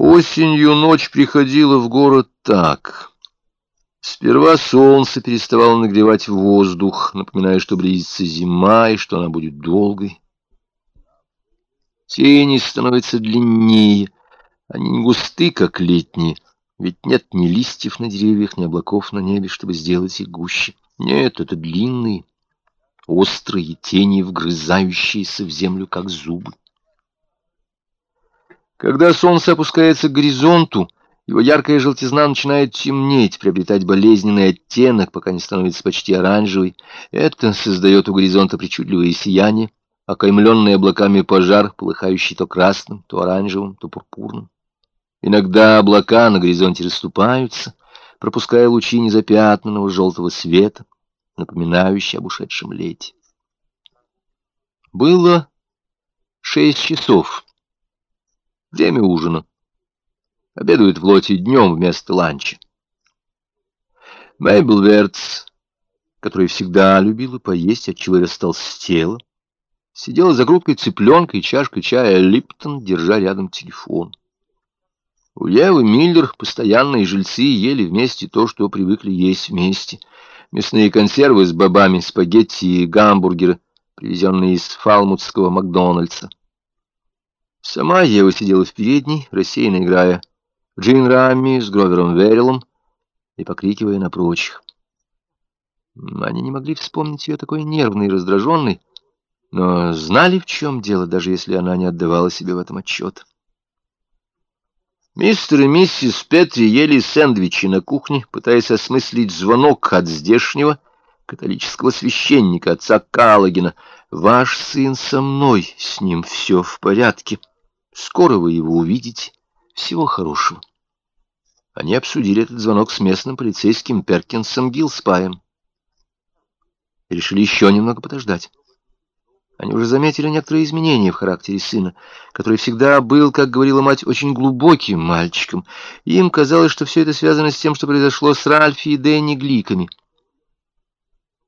Осенью ночь приходила в город так. Сперва солнце переставало нагревать воздух, напоминая, что близится зима и что она будет долгой. Тени становятся длиннее, они не густы, как летние, ведь нет ни листьев на деревьях, ни облаков на небе, чтобы сделать их гуще. Нет, это длинные, острые тени, вгрызающиеся в землю, как зубы. Когда солнце опускается к горизонту, его яркая желтизна начинает темнеть, приобретать болезненный оттенок, пока не становится почти оранжевой. Это создает у горизонта причудливое сияние, окаймленный облаками пожар, полыхающий то красным, то оранжевым, то пурпурным. Иногда облака на горизонте расступаются, пропуская лучи незапятнанного желтого света, напоминающие об ушедшем лете. Было шесть часов. Время ужина. Обедают в лоте днем вместо ланча. Мейбл Вертс, которая всегда любила поесть, отчего растолстела, сидела за группой цыпленка и чашкой чая Липтон, держа рядом телефон. У Евы Миллер постоянные жильцы ели вместе то, что привыкли есть вместе. Мясные консервы с бобами, спагетти и гамбургеры, привезенные из фалмутского Макдональдса. Сама Ева сидела в передней, рассеянно играя Джин Рамми с Гровером Верилом и покрикивая на прочих. Они не могли вспомнить ее такой нервной и раздраженной, но знали, в чем дело, даже если она не отдавала себе в этом отчет. Мистер и миссис Петри ели сэндвичи на кухне, пытаясь осмыслить звонок от здешнего католического священника, отца Калагина. «Ваш сын со мной, с ним все в порядке». Скоро вы его увидите. Всего хорошего. Они обсудили этот звонок с местным полицейским Перкинсом Гилспаем. Решили еще немного подождать. Они уже заметили некоторые изменения в характере сына, который всегда был, как говорила мать, очень глубоким мальчиком, им казалось, что все это связано с тем, что произошло с Ральфи и Дэнни Гликами.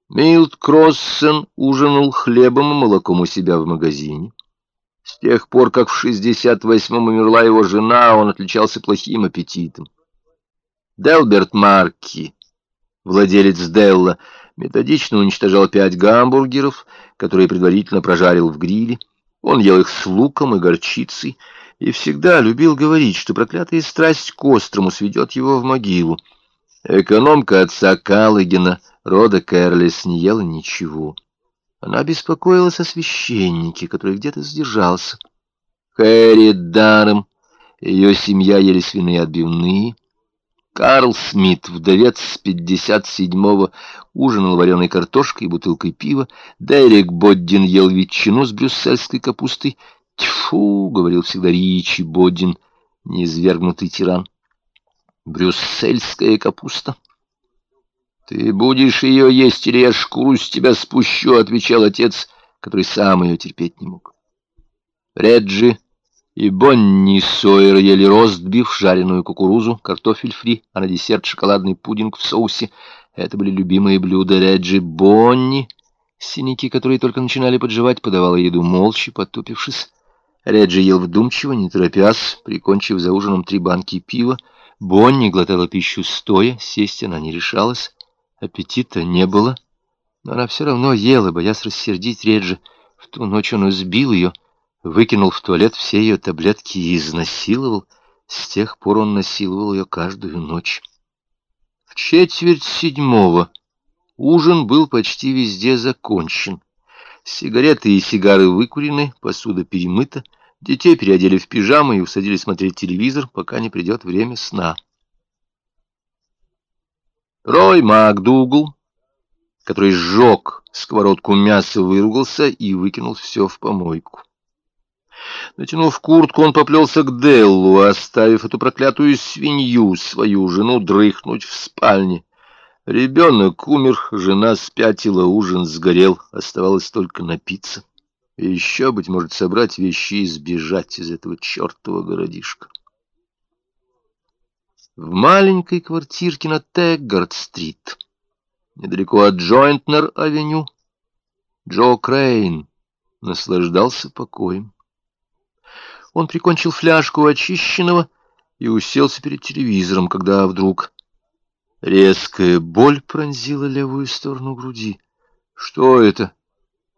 Милд Кроссен ужинал хлебом и молоком у себя в магазине. С тех пор, как в 68-м умерла его жена, он отличался плохим аппетитом. Делберт Марки, владелец Делла, методично уничтожал пять гамбургеров, которые предварительно прожарил в гриле. Он ел их с луком и горчицей и всегда любил говорить, что проклятая страсть к острому сведет его в могилу. Экономка отца Каллигена, рода Кэрлис, не ела ничего. Она беспокоилась о священнике, который где-то задержался. Хэри даром, ее семья ели свиные отбивные. Карл Смит, вдовец с 57-го, ужинал вареной картошкой и бутылкой пива. Дерек Боддин ел ветчину с брюссельской капустой. «Тьфу!» — говорил всегда Ричи Боддин, неизвергнутый тиран. «Брюссельская капуста!» «Ты будешь ее есть, или я шкуру с тебя спущу», — отвечал отец, который сам ее терпеть не мог. Реджи и Бонни Сойер ели ростбиф, жареную кукурузу, картофель фри, а на десерт шоколадный пудинг в соусе. Это были любимые блюда Реджи. Бонни, синяки, которые только начинали подживать, подавала еду молча, потупившись. Реджи ел вдумчиво, не торопясь, прикончив за ужином три банки пива. Бонни глотала пищу стоя, сесть она не решалась. Аппетита не было, но она все равно ела, боясь рассердить Реджи. В ту ночь он избил ее, выкинул в туалет все ее таблетки и изнасиловал. С тех пор он насиловал ее каждую ночь. В четверть седьмого ужин был почти везде закончен. Сигареты и сигары выкурены, посуда перемыта, детей переодели в пижамы и усадили смотреть телевизор, пока не придет время сна. Рой МакДугал, который сжег сковородку мяса, выругался и выкинул все в помойку. Натянув куртку, он поплелся к Деллу, оставив эту проклятую свинью, свою жену, дрыхнуть в спальне. Ребенок умер, жена спятила, ужин сгорел, оставалось только напиться. И еще, быть может, собрать вещи и сбежать из этого чертова городишка в маленькой квартирке на Теггард-стрит, недалеко от Джойнтнер-авеню, Джо Крейн наслаждался покоем. Он прикончил фляжку очищенного и уселся перед телевизором, когда вдруг резкая боль пронзила левую сторону груди. Что это?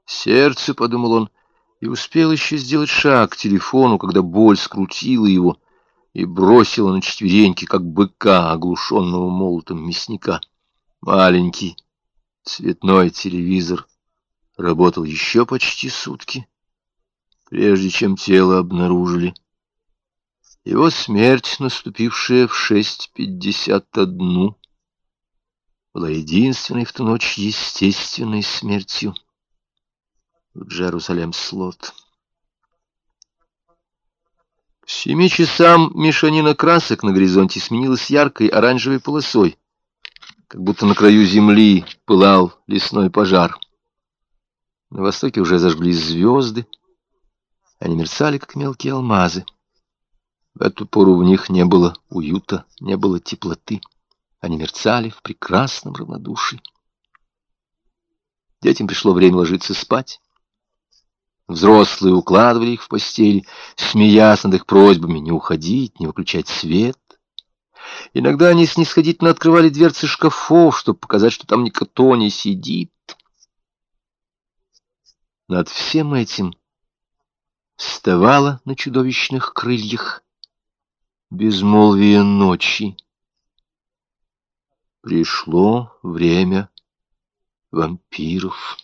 Сердце, — подумал он, и успел еще сделать шаг к телефону, когда боль скрутила его и бросила на четвереньки, как быка, оглушенного молотом мясника. Маленький цветной телевизор работал еще почти сутки, прежде чем тело обнаружили. Его смерть, наступившая в 6.51, была единственной в ту ночь естественной смертью в Джерусалем-Слот. К семи часам мешанина красок на горизонте сменилась яркой оранжевой полосой, как будто на краю земли пылал лесной пожар. На востоке уже зажглись звезды, они мерцали, как мелкие алмазы. В эту пору в них не было уюта, не было теплоты. Они мерцали в прекрасном равнодушии. Детям пришло время ложиться спать. Взрослые укладывали их в постели, смеясь над их просьбами не уходить, не выключать свет. Иногда они снисходительно открывали дверцы шкафов, чтобы показать, что там никто не сидит. Над всем этим вставала на чудовищных крыльях безмолвие ночи. Пришло время вампиров.